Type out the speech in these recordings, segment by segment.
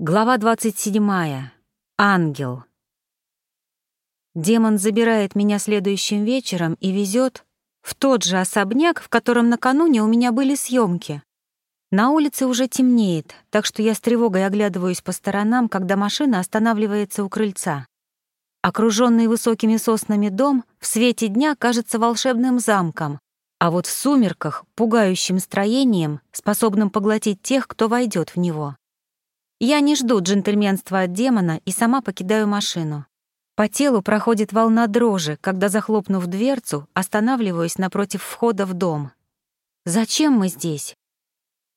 Глава 27. Ангел. Демон забирает меня следующим вечером и везет в тот же особняк, в котором накануне у меня были съемки. На улице уже темнеет, так что я с тревогой оглядываюсь по сторонам, когда машина останавливается у крыльца. Окруженный высокими соснами дом в свете дня кажется волшебным замком, а вот в сумерках — пугающим строением, способным поглотить тех, кто войдет в него. Я не жду джентльменства от демона и сама покидаю машину. По телу проходит волна дрожи, когда, захлопнув дверцу, останавливаюсь напротив входа в дом. «Зачем мы здесь?»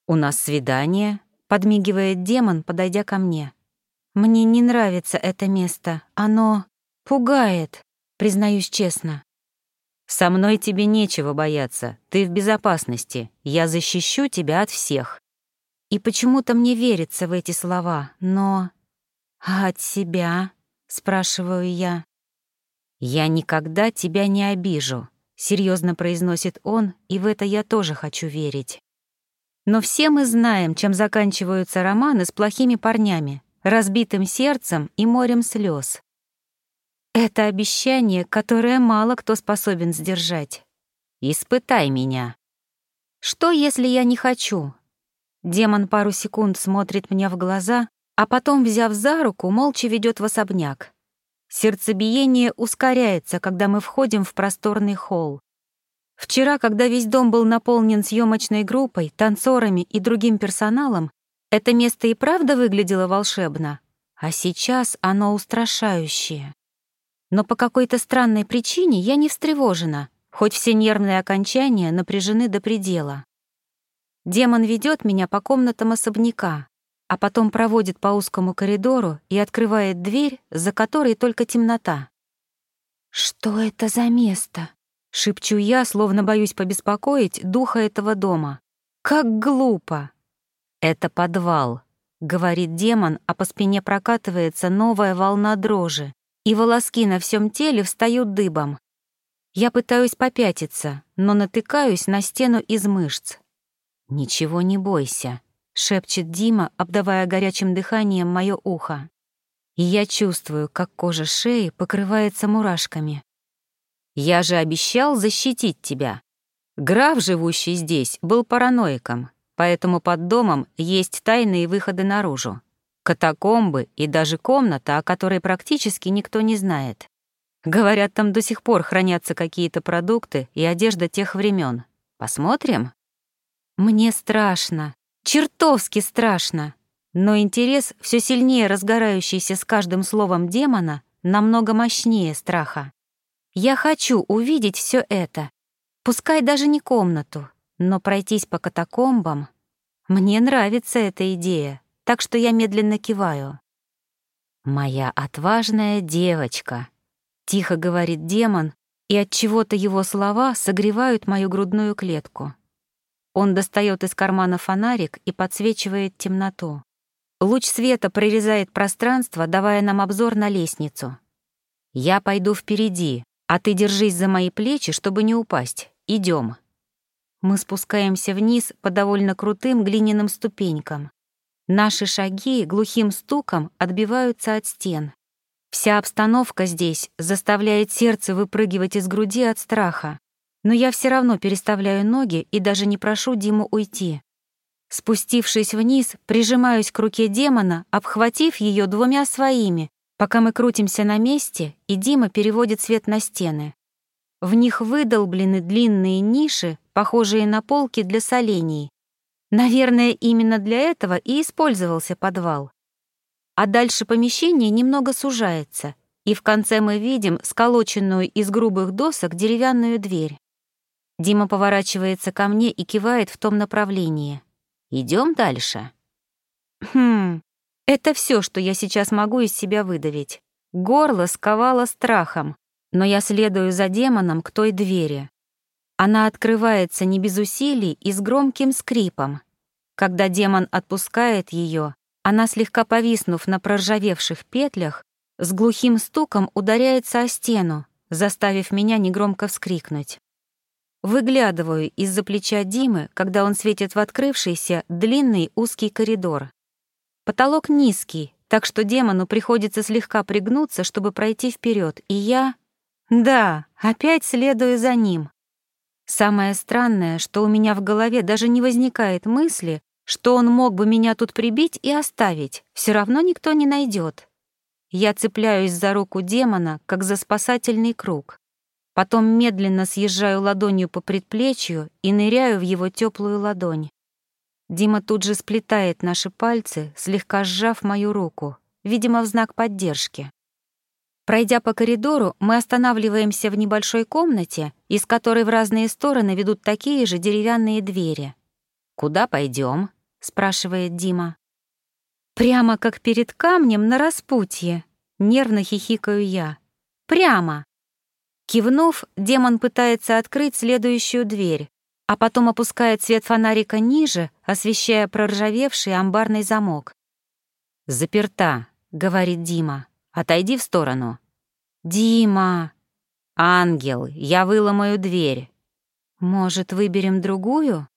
«У нас свидание», — подмигивает демон, подойдя ко мне. «Мне не нравится это место. Оно пугает, признаюсь честно». «Со мной тебе нечего бояться. Ты в безопасности. Я защищу тебя от всех». И почему-то мне верится в эти слова, но... «А от себя?» — спрашиваю я. «Я никогда тебя не обижу», — серьезно произносит он, и в это я тоже хочу верить. Но все мы знаем, чем заканчиваются романы с плохими парнями, разбитым сердцем и морем слез. Это обещание, которое мало кто способен сдержать. «Испытай меня». Что, если я не хочу, Демон пару секунд смотрит мне в глаза, а потом, взяв за руку, молча ведет в особняк. Сердцебиение ускоряется, когда мы входим в просторный холл. Вчера, когда весь дом был наполнен съемочной группой, танцорами и другим персоналом, это место и правда выглядело волшебно, а сейчас оно устрашающее. Но по какой-то странной причине я не встревожена, хоть все нервные окончания напряжены до предела. Демон ведет меня по комнатам особняка, а потом проводит по узкому коридору и открывает дверь, за которой только темнота. «Что это за место?» — шепчу я, словно боюсь побеспокоить духа этого дома. «Как глупо!» «Это подвал», — говорит демон, а по спине прокатывается новая волна дрожи, и волоски на всем теле встают дыбом. Я пытаюсь попятиться, но натыкаюсь на стену из мышц. «Ничего не бойся», — шепчет Дима, обдавая горячим дыханием мое ухо. И я чувствую, как кожа шеи покрывается мурашками. «Я же обещал защитить тебя. Граф, живущий здесь, был параноиком, поэтому под домом есть тайные выходы наружу. Катакомбы и даже комната, о которой практически никто не знает. Говорят, там до сих пор хранятся какие-то продукты и одежда тех времен. Посмотрим?» Мне страшно, чертовски страшно. Но интерес, все сильнее разгорающийся с каждым словом демона, намного мощнее страха. Я хочу увидеть все это. Пускай даже не комнату, но пройтись по катакомбам. Мне нравится эта идея, так что я медленно киваю. «Моя отважная девочка», — тихо говорит демон, и от чего то его слова согревают мою грудную клетку. Он достает из кармана фонарик и подсвечивает темноту. Луч света прорезает пространство, давая нам обзор на лестницу. «Я пойду впереди, а ты держись за мои плечи, чтобы не упасть. Идем. Мы спускаемся вниз по довольно крутым глиняным ступенькам. Наши шаги глухим стуком отбиваются от стен. Вся обстановка здесь заставляет сердце выпрыгивать из груди от страха но я все равно переставляю ноги и даже не прошу Диму уйти. Спустившись вниз, прижимаюсь к руке демона, обхватив ее двумя своими, пока мы крутимся на месте, и Дима переводит свет на стены. В них выдолблены длинные ниши, похожие на полки для солений. Наверное, именно для этого и использовался подвал. А дальше помещение немного сужается, и в конце мы видим сколоченную из грубых досок деревянную дверь. Дима поворачивается ко мне и кивает в том направлении. Идем дальше. Хм, это все, что я сейчас могу из себя выдавить. Горло сковало страхом, но я следую за демоном к той двери. Она открывается не без усилий и с громким скрипом. Когда демон отпускает ее, она, слегка повиснув на проржавевших петлях, с глухим стуком ударяется о стену, заставив меня негромко вскрикнуть. Выглядываю из-за плеча Димы, когда он светит в открывшийся длинный узкий коридор. Потолок низкий, так что демону приходится слегка пригнуться, чтобы пройти вперед, и я... Да, опять следую за ним. Самое странное, что у меня в голове даже не возникает мысли, что он мог бы меня тут прибить и оставить, все равно никто не найдет. Я цепляюсь за руку демона, как за спасательный круг. Потом медленно съезжаю ладонью по предплечью и ныряю в его теплую ладонь. Дима тут же сплетает наши пальцы, слегка сжав мою руку, видимо, в знак поддержки. Пройдя по коридору, мы останавливаемся в небольшой комнате, из которой в разные стороны ведут такие же деревянные двери. «Куда пойдем? спрашивает Дима. «Прямо как перед камнем на распутье», — нервно хихикаю я. «Прямо». Кивнув, демон пытается открыть следующую дверь, а потом опускает свет фонарика ниже, освещая проржавевший амбарный замок. «Заперта», — говорит Дима. «Отойди в сторону». «Дима!» «Ангел, я выломаю дверь». «Может, выберем другую?»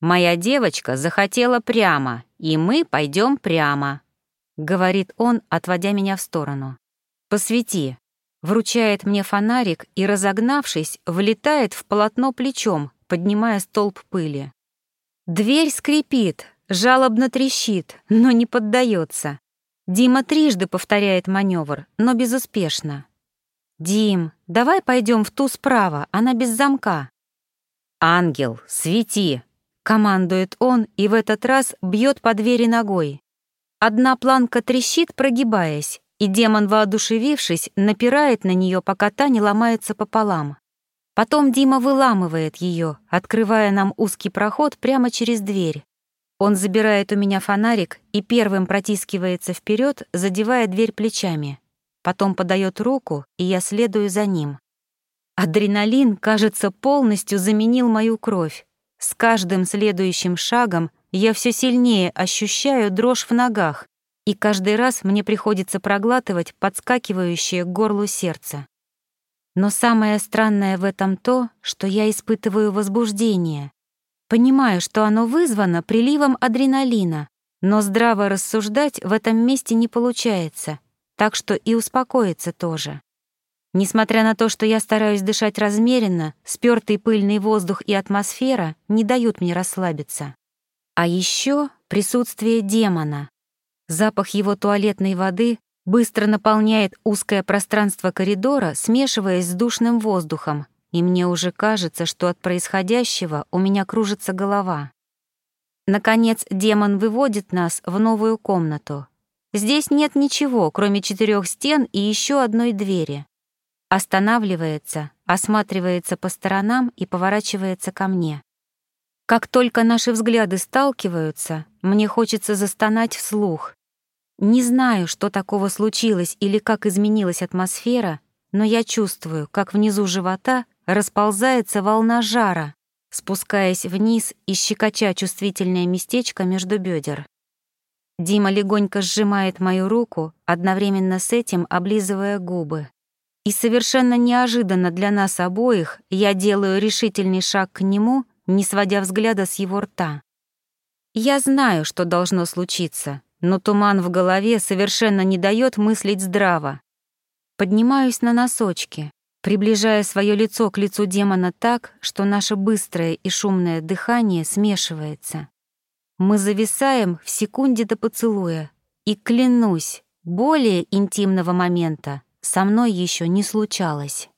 «Моя девочка захотела прямо, и мы пойдем прямо», — говорит он, отводя меня в сторону. «Посвети» вручает мне фонарик и, разогнавшись, влетает в полотно плечом, поднимая столб пыли. Дверь скрипит, жалобно трещит, но не поддается. Дима трижды повторяет маневр, но безуспешно. «Дим, давай пойдем в ту справа, она без замка». «Ангел, свети!» — командует он и в этот раз бьет по двери ногой. Одна планка трещит, прогибаясь, и демон, воодушевившись, напирает на нее, пока та не ломается пополам. Потом Дима выламывает ее, открывая нам узкий проход прямо через дверь. Он забирает у меня фонарик и первым протискивается вперед, задевая дверь плечами. Потом подает руку, и я следую за ним. Адреналин, кажется, полностью заменил мою кровь. С каждым следующим шагом я все сильнее ощущаю дрожь в ногах, и каждый раз мне приходится проглатывать подскакивающее к горлу сердце. Но самое странное в этом то, что я испытываю возбуждение. Понимаю, что оно вызвано приливом адреналина, но здраво рассуждать в этом месте не получается, так что и успокоиться тоже. Несмотря на то, что я стараюсь дышать размеренно, спёртый пыльный воздух и атмосфера не дают мне расслабиться. А еще присутствие демона, Запах его туалетной воды быстро наполняет узкое пространство коридора, смешиваясь с душным воздухом, и мне уже кажется, что от происходящего у меня кружится голова. Наконец, демон выводит нас в новую комнату. Здесь нет ничего, кроме четырех стен и еще одной двери. Останавливается, осматривается по сторонам и поворачивается ко мне. Как только наши взгляды сталкиваются, мне хочется застонать вслух. Не знаю, что такого случилось или как изменилась атмосфера, но я чувствую, как внизу живота расползается волна жара, спускаясь вниз и щекоча чувствительное местечко между бедер. Дима легонько сжимает мою руку, одновременно с этим облизывая губы. И совершенно неожиданно для нас обоих я делаю решительный шаг к нему, не сводя взгляда с его рта. Я знаю, что должно случиться, но туман в голове совершенно не дает мыслить здраво. Поднимаюсь на носочки, приближая свое лицо к лицу демона так, что наше быстрое и шумное дыхание смешивается. Мы зависаем в секунде до поцелуя, и клянусь, более интимного момента со мной еще не случалось.